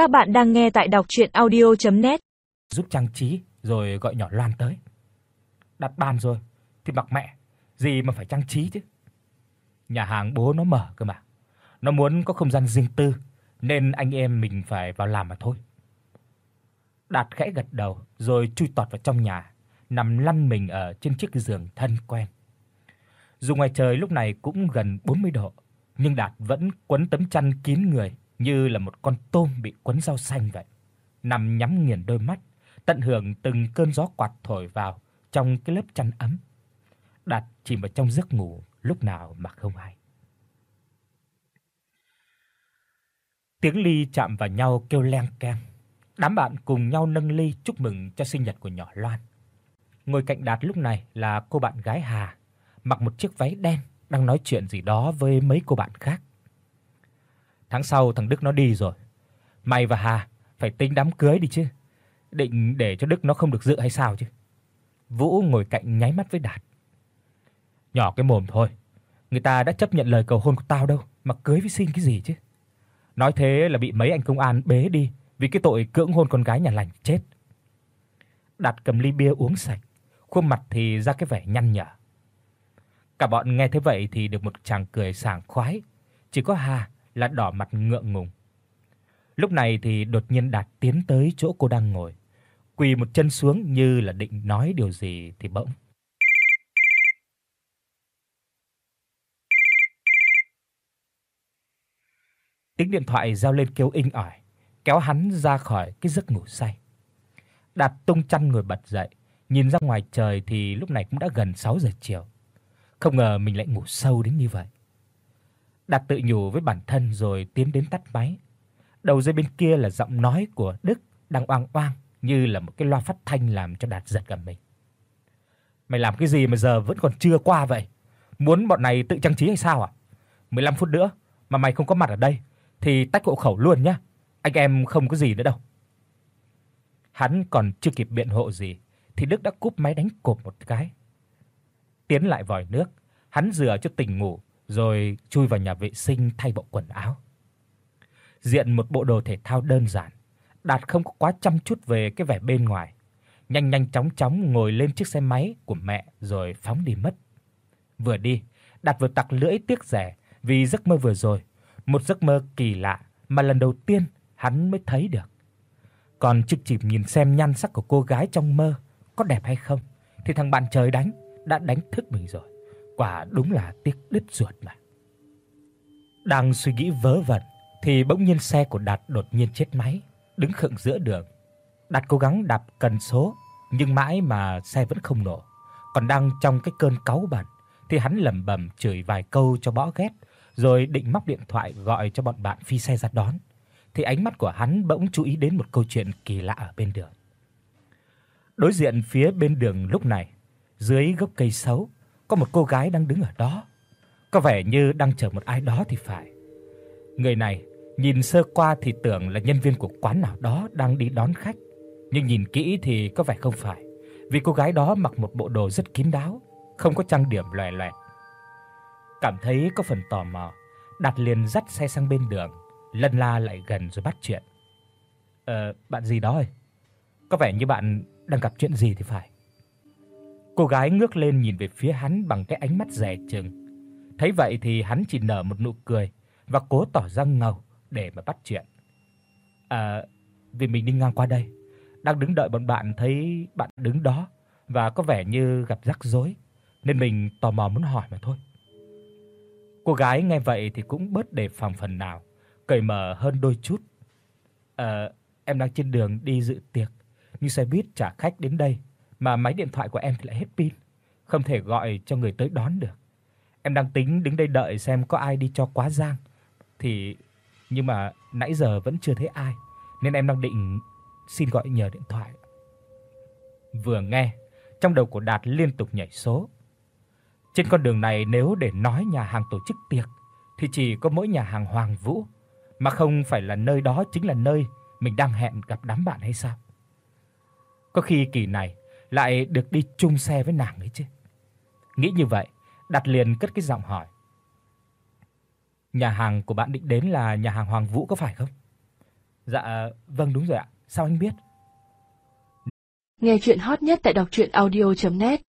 Các bạn đang nghe tại đọc audio net Giúp trang trí rồi gọi nhỏ Loan tới. Đặt bàn rồi thì mặc mẹ, gì mà phải trang trí chứ. Nhà hàng bố nó mở cơ mà. Nó muốn có không gian riêng tư nên anh em mình phải vào làm mà thôi. Đạt khẽ gật đầu rồi chui tọt vào trong nhà, nằm lăn mình ở trên chiếc giường thân quen. Dù ngoài trời lúc này cũng gần 40 độ, nhưng Đạt vẫn quấn tấm chăn kín người như là một con tôm bị quấn rau xanh vậy. Nằm nhắm nghiền đôi mắt, tận hưởng từng cơn gió quạt thổi vào trong cái lớp chăn ấm. Đạt chìm vào trong giấc ngủ lúc nào mà không hay. Tiếng ly chạm vào nhau kêu leng keng. Đám bạn cùng nhau nâng ly chúc mừng cho sinh nhật của nhỏ Loan. Ngồi cạnh Đạt lúc này là cô bạn gái Hà, mặc một chiếc váy đen đang nói chuyện gì đó với mấy cô bạn khác. Tháng sau thằng Đức nó đi rồi. Mày và Hà phải tính đám cưới đi chứ. Định để cho Đức nó không được dự hay sao chứ? Vũ ngồi cạnh nháy mắt với Đạt. Nhỏ cái mồm thôi. Người ta đã chấp nhận lời cầu hôn của tao đâu, mà cưới với xin cái gì chứ? Nói thế là bị mấy anh công an bế đi vì cái tội cưỡng hôn con gái nhà lành chết. Đạt cầm ly bia uống sạch, khuôn mặt thì ra cái vẻ nhăn nhở. Cả bọn nghe thế vậy thì được một tràng cười sảng khoái, chỉ có Hà là đỏ mặt ngượng ngùng. Lúc này thì đột nhiên Đạt tiến tới chỗ cô đang ngồi, quỳ một chân xuống như là định nói điều gì thì bỗng Tiếng điện thoại reo lên kêu inh ỏi, kéo hắn ra khỏi cái giấc ngủ say. Đạt tung chăn ngồi bật dậy, nhìn ra ngoài trời thì lúc này cũng đã gần 6 giờ chiều. Không ngờ mình lại ngủ sâu đến như vậy. Đạt tự nhủ với bản thân rồi tiến đến tắt máy. Đầu dây bên kia là giọng nói của Đức đang oang oang như là một cái loa phát thanh làm cho Đạt giật cả mình. Mày làm cái gì mà giờ vẫn còn chưa qua vậy? Muốn bọn này tự trang trí hay sao à? 15 phút nữa mà mày không có mặt ở đây thì tách hộ khẩu luôn nhá. Anh em không có gì nữa đâu. Hắn còn chưa kịp biện hộ gì thì Đức đã cúp máy đánh cộp một cái. Tiến lại vòi nước, hắn rửa cho tỉnh ngủ rồi chui vào nhà vệ sinh thay bộ quần áo. Diện một bộ đồ thể thao đơn giản, Đạt không có quá chăm chút về cái vẻ bên ngoài. Nhanh nhanh chóng chóng ngồi lên chiếc xe máy của mẹ rồi phóng đi mất. Vừa đi, Đạt vừa tặc lưỡi tiếc rẻ vì giấc mơ vừa rồi, một giấc mơ kỳ lạ mà lần đầu tiên hắn mới thấy được. Còn trực chỉ nhìn xem nhan sắc của cô gái trong mơ có đẹp hay không thì thằng bạn trời đánh đã đánh thức mình rồi. Quả đúng là tiếc đứt ruột mà. Đang suy nghĩ vớ vẩn thì bỗng nhiên xe của Đạt đột nhiên chết máy, đứng khựng giữa đường. Đạt cố gắng đạp cần số nhưng mãi mà xe vẫn không nổ. Còn đang trong cái cơn cáu bẩn thì hắn lẩm bẩm chửi vài câu cho bõ ghét, rồi định móc điện thoại gọi cho bọn bạn phi xe ra đón. Thì ánh mắt của hắn bỗng chú ý đến một câu chuyện kỳ lạ ở bên đường. Đối diện phía bên đường lúc này, dưới gốc cây xấu có một cô gái đang đứng ở đó, có vẻ như đang chờ một ai đó thì phải. Người này nhìn sơ qua thì tưởng là nhân viên của quán nào đó đang đi đón khách, nhưng nhìn kỹ thì có vẻ không phải, vì cô gái đó mặc một bộ đồ rất kín đáo, không có trang điểm loè loẹt. Cảm thấy có phần tò mò, đặt liền dắt xe sang bên đường, lân la lại gần rồi bắt chuyện. "Ờ, bạn gì đó ơi? Có vẻ như bạn đang gặp chuyện gì thì phải." Cô gái ngước lên nhìn về phía hắn bằng cái ánh mắt dè chừng. Thấy vậy thì hắn chỉ nở một nụ cười và cố tỏ ra ngầu để mà bắt chuyện. "À, vì mình đi ngang qua đây, đang đứng đợi bọn bạn thấy bạn đứng đó và có vẻ như gặp rắc rối, nên mình tò mò muốn hỏi mà thôi." Cô gái nghe vậy thì cũng bớt đề phòng phần nào, cởi mở hơn đôi chút. "Ờ, em đang trên đường đi dự tiệc, nhưng xe buýt trả khách đến đây mà máy điện thoại của em thì lại hết pin, không thể gọi cho người tới đón được. Em đang tính đứng đây đợi xem có ai đi cho quá giang thì nhưng mà nãy giờ vẫn chưa thấy ai, nên em đang định xin gọi nhờ điện thoại." Vừa nghe, trong đầu của Đạt liên tục nhảy số. Trên con đường này nếu để nói nhà hàng tổ chức tiệc thì chỉ có mỗi nhà hàng Hoàng Vũ, mà không phải là nơi đó chính là nơi mình đang hẹn gặp đám bạn hay sao? Có khi kỳ này lại được đi chung xe với nàng ấy chứ. Nghĩ như vậy, đặt liền cất cái giọng hỏi. Nhà hàng của bạn định đến là nhà hàng Hoàng Vũ có phải không? Dạ vâng đúng rồi ạ. Sao anh biết? Nghe truyện hot nhất tại doctruyenaudio.net